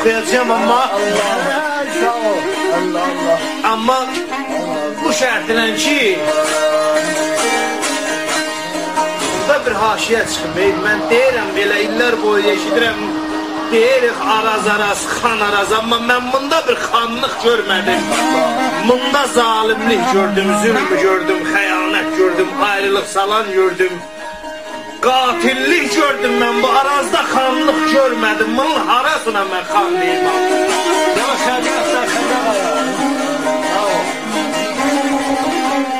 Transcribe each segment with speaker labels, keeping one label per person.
Speaker 1: oxuyacağam amma amma bu şərtlə ki burada bir haşiyə çıxıb. Mən deyirəm belə illər boyu eşidirəm deyirik araz araz xan araz amma mən bunda bir xanlıq görmədim. Bunda zalimlik gördüm, zülm gördüm, xəyanət gördüm, ayrılıq salan gördüm. Qatillik gördüm mən bu arazda xanlıq görmədim. Bunun harasına mən xan deyim.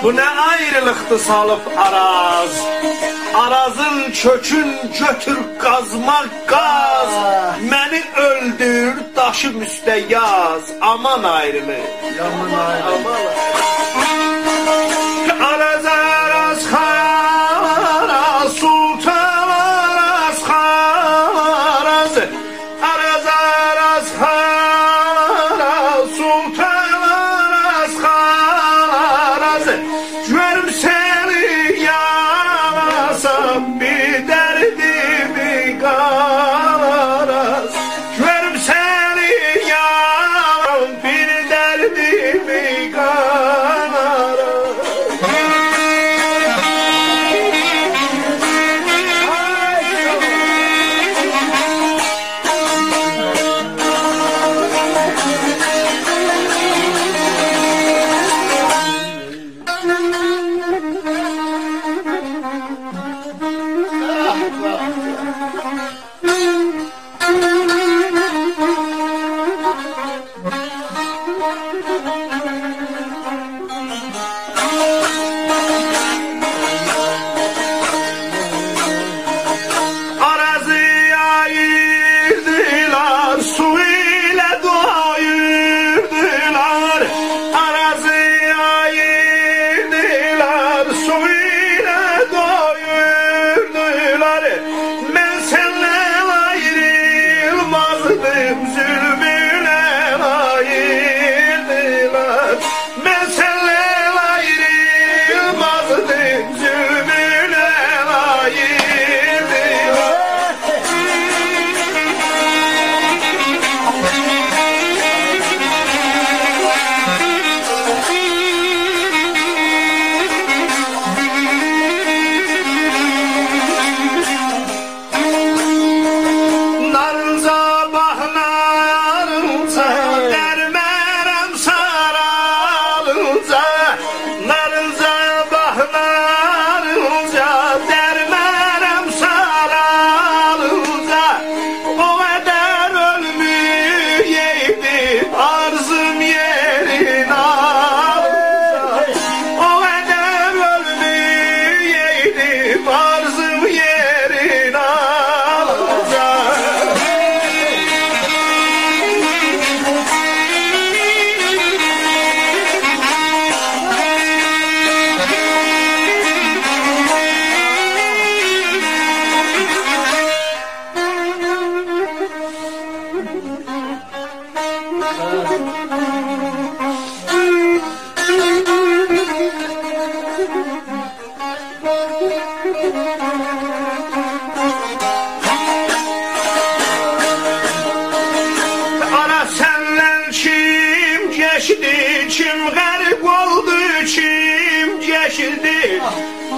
Speaker 1: Bu nə ayrılıqdı salıb araz. Arazın kökün götür qazmaq qaz. Məni öldür, daşım üstə yaz. Aman ayrılıq.
Speaker 2: Yaman ayrı.
Speaker 1: understand? Mm-hmm.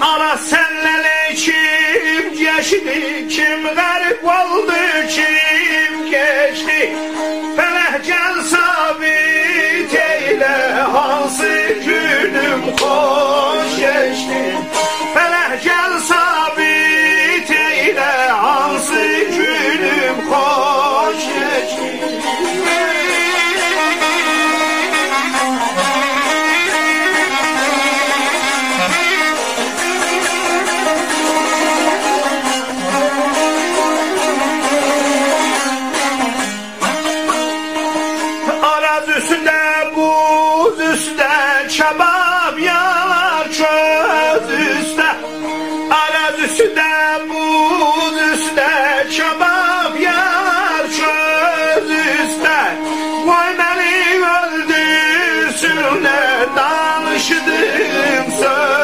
Speaker 1: Ana senden kim geçti, kim garip oldu, kim geçti? فله جلسة بي kebab yalar çöz üstte Alez üstte buz üstte kebab yalar çöz üstte Vay beni öldürsün ne danıştım söz